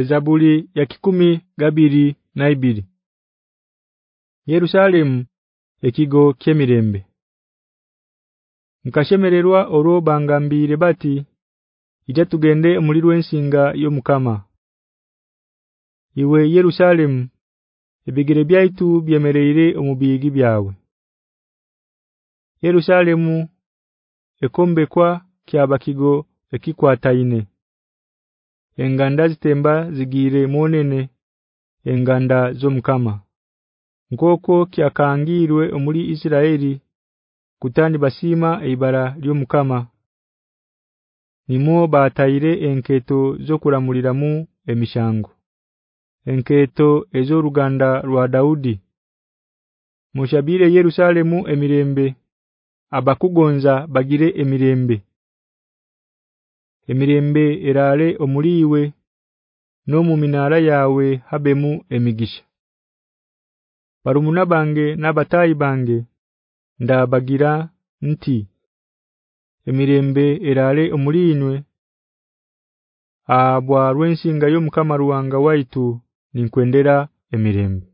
Ezabuli ya kikumi gabiri na ibiri. Yerusalemu ekigo kyemirembe. Nkashemererwa oroba ngambire bati ija tugende omulirwe ensinga yo mukama. Iwe Yerusalemu ebigere byaitu byemereere omubigi byawe. Yerusalemu ekombe kwa kyabakigo ekikwataine Enganda zitemba zigire monene enganda zo mukama. Nkoko kyakangirwe omuli Isiraeli kutani basima eibara lyo mukama. Nimo bataire enketo zo kuramuliramu emishango. Enketo ezo ruganda rwa Daudi. Mushabire Yerusalemu emirembe abakugonza bagire emirembe Emirembe erale omuliwe no muminara yawe habemu emigisha. Barumuna bange nabatayi bange ndabagira nti Emirembe erale omulinwe abwa rwensinga yo mukama ruwanga waitu ninkwendera emirembe